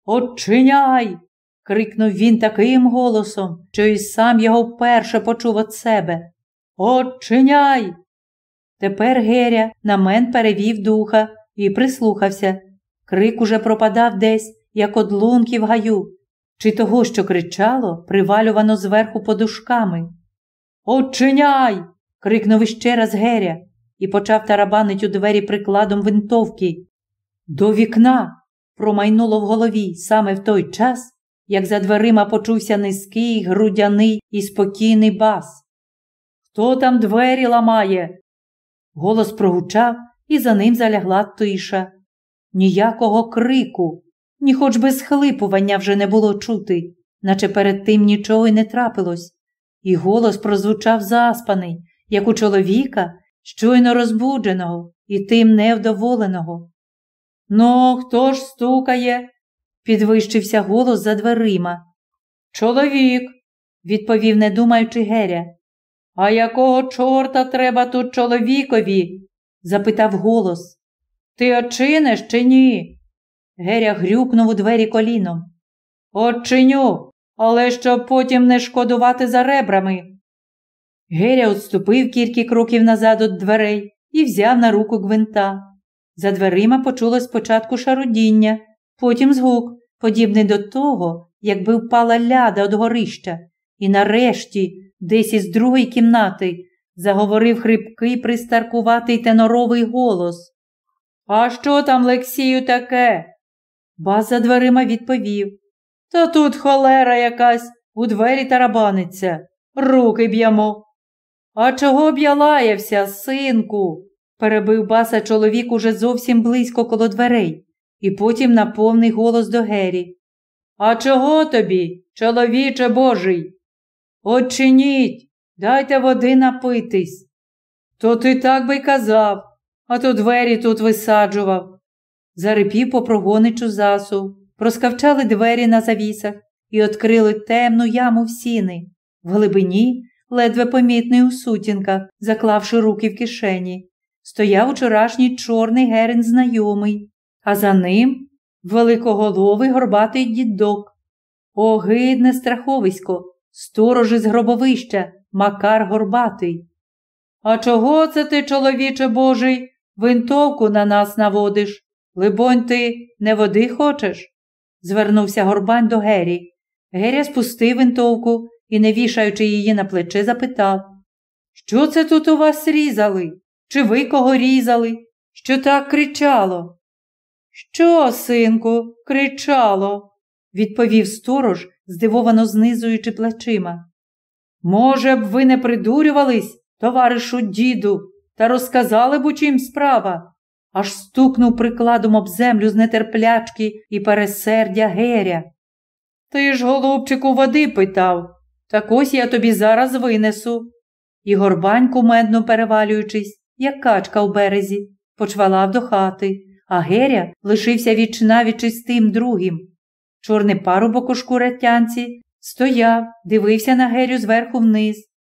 S1: Очиняй! крикнув він таким голосом, що й сам його вперше почув від себе. Очиняй! Тепер Геря на мен перевів духа і прислухався. Крик уже пропадав десь, як одлунки в гаю, чи того, що кричало, привалювано зверху подушками. Очиняй! крикнув іще раз Геря і почав тарабанить у двері прикладом винтовки. До вікна промайнуло в голові саме в той час, як за дверима почувся низький, грудяний і спокійний бас. Хто там двері ламає? Голос прогучав, і за ним залягла тиша. Ніякого крику, ні хоч би схлипування вже не було чути, наче перед тим нічого й не трапилось, і голос прозвучав заспаний, як у чоловіка, щойно розбудженого і тим невдоволеного. Ну, хто ж стукає? підвищився голос за дверима. Чоловік, відповів, не думаючи Геря. А якого чорта треба тут чоловікові? запитав голос. Ти очиниш чи ні? Геря грюкнув у двері коліном. Очиню, але щоб потім не шкодувати за ребрами. Геря отступив кілька кроків назад від дверей і взяв на руку гвинта. За дверима почулось спочатку шарудіння, потім звук, подібний до того, якби впала ляда від горища, і нарешті, десь із другої кімнати, заговорив хрипкий, пристаркуватий теноровий голос. А що там, Лексію, таке? Бас за дверима відповів. Та тут холера якась у двері тарабаниться, руки б'ємо. А чого б я лаявся, синку? перебив баса чоловік уже зовсім близько коло дверей, і потім на повний голос до Гері. А чого тобі, чоловіче божий? Очиніть, дайте води напитись. То ти так би й казав, а то двері тут висаджував. Зарипів по прогоничу засу, проскавчали двері на завісах і відкрили темну яму в сіни. В глибині, ледве помітний у сутінках, заклавши руки в кишені, стояв учорашній чорний герен знайомий, а за ним великоголовий горбатий дідок. Огидне страховисько, сторожи з гробовища, Макар Горбатий. А чого це ти, чоловіче божий, винтовку на нас наводиш? Либонь, ти не води хочеш? звернувся горбань до Гері. Геря спустив винтовку і, не вішаючи її на плече, запитав Що це тут у вас різали? Чи ви кого різали? Що так кричало? Що, синку, кричало? відповів сторож, здивовано знизуючи плечима. Може б, ви не придурювались, товаришу діду, та розказали б у чим справа? Аж стукнув прикладом об землю з нетерплячки і пересердя Геря. Ти ж, голубчику, води питав, так ось я тобі зараз винесу. і горбань, кумедно перевалюючись, як качка у березі, почвалав до хати, а Геря лишився відчинавічи з тим другим. Чорний парубок у шкуретянці стояв, дивився на Герю зверху вниз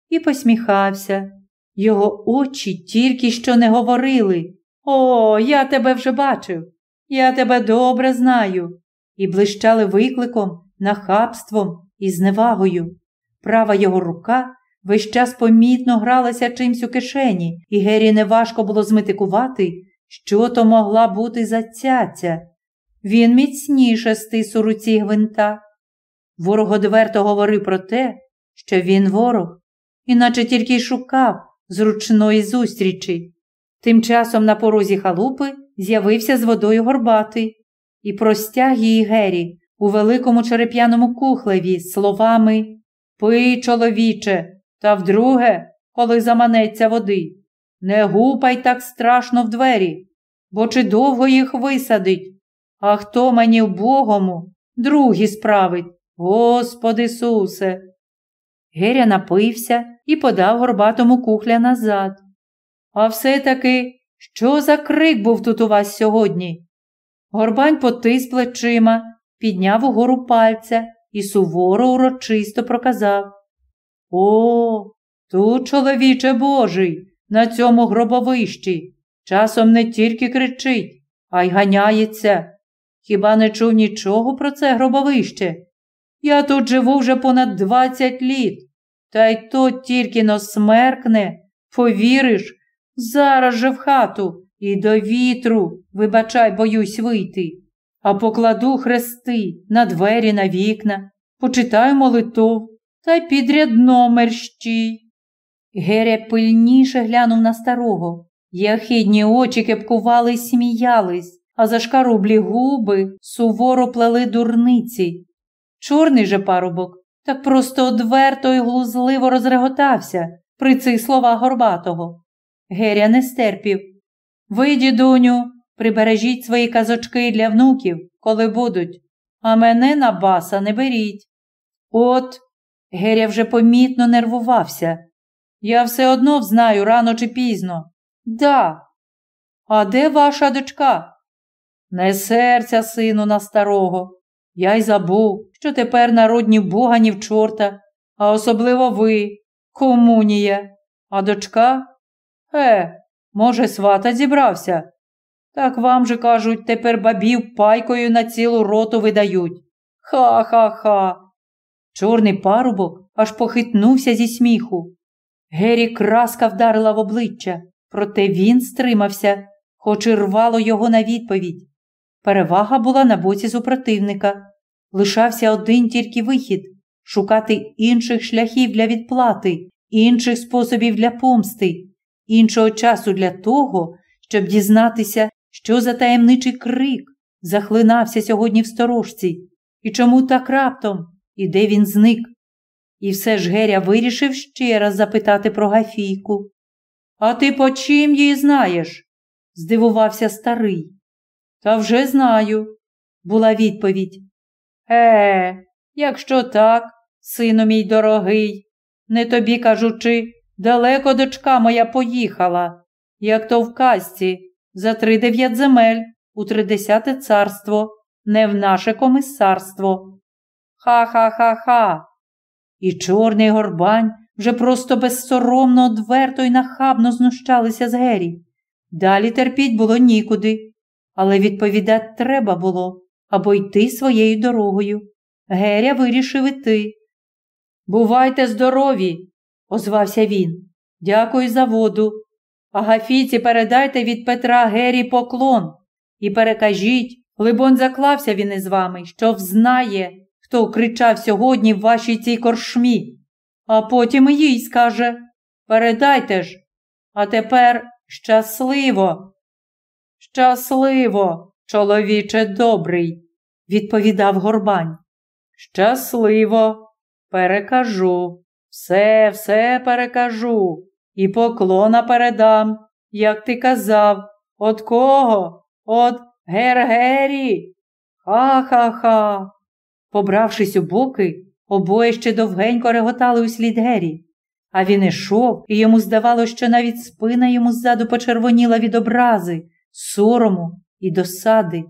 S1: і посміхався. Його очі тільки що не говорили. О, я тебе вже бачив, я тебе добре знаю, і блищали викликом, нахабством і зневагою. Права його рука весь час помітно гралася чимсь у кишені, і Гері неважко було зметикувати, що то могла бути за цяця. Він міцніше стис у руці гвинта. Ворог одверто говорив про те, що він ворог, іначе тільки й шукав зручної зустрічі. Тим часом на порозі халупи з'явився з водою горбатий і простяг її Гері у великому череп'яному кухлеві словами Пий, чоловіче, та вдруге, коли заманеться води, не гупай так страшно в двері, бо чи довго їх висадить, а хто мені в Богому другі справить, Господи Ісусе. Геря напився і подав горбатому кухля назад. А все-таки, що за крик був тут у вас сьогодні? Горбань потис плечима, підняв угору пальця і суворо урочисто проказав О, тут, чоловіче Божий, на цьому гробовищі. Часом не тільки кричить, а й ганяється. Хіба не чув нічого про це гробовище? Я тут живу вже понад двадцять літ, та й то тільки но смеркне, повіриш, зараз же в хату і до вітру, вибачай, боюсь вийти, а покладу хрести на двері, на вікна, почитаю молитов та й підрядно мерщій. Геря пильніше глянув на старого. Яхидні очі кепкували й сміялись, а зашкарублі губи суворо плели дурниці. Чорний же парубок так просто одверто й глузливо розреготався при цих словах Горбатого. Геря не стерпів. Ви, дідуню, прибережіть свої казочки для внуків, коли будуть, а мене на баса не беріть. От, Геря вже помітно нервувався. Я все одно знаю рано чи пізно. Да. А де ваша дочка? Не серця, сину, на старого. Я й забув, що тепер народні бога ні в чорта, а особливо ви, комунія, а дочка? Е, може, свата зібрався? Так вам же, кажуть, тепер бабів пайкою на цілу роту видають. Ха-ха-ха. Чорний парубок аж похитнувся зі сміху. Гері краска вдарила в обличчя, проте він стримався, хоч і рвало його на відповідь. Перевага була на боці супротивника. Лишався один тільки вихід шукати інших шляхів для відплати, інших способів для помсти, іншого часу для того, щоб дізнатися, що за таємничий крик захлинався сьогодні в сторожці, і чому так раптом, і де він зник. І все ж Геря вирішив ще раз запитати про Гафійку. А ти по чим її знаєш? здивувався старий. Та вже знаю, була відповідь. Е, якщо так, сину мій дорогий, не тобі кажучи, далеко дочка моя поїхала, як то в казці, за три дев'ять земель у тридесяте царство, не в наше комісарство. Ха-ха-ха-ха. І чорний горбань вже просто безсоромно, одверто і нахабно знущалися з Гері. Далі терпіть було нікуди, але відповідати треба було або йти своєю дорогою. Геря вирішив іти. Бувайте здорові, озвався він. Дякую за воду. Агафійці передайте від Петра Гері поклон і перекажіть, либон, заклався він із вами, що взнає, хто кричав сьогодні в вашій цій коршмі, а потім їй скаже Передайте ж, а тепер щасливо. Щасливо, чоловіче добрий, відповідав Горбань. Щасливо, перекажу, все, все перекажу і поклона передам, як ти казав, от кого? От Гергері. Ха-ха-ха. Побравшись у боки, обоє ще довгенько реготали у слід Гері. А він ішов, і йому здавалося, що навіть спина йому ззаду почервоніла від образи, сорому і досади.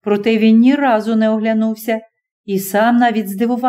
S1: Проте він ні разу не оглянувся і сам навіть здивувався.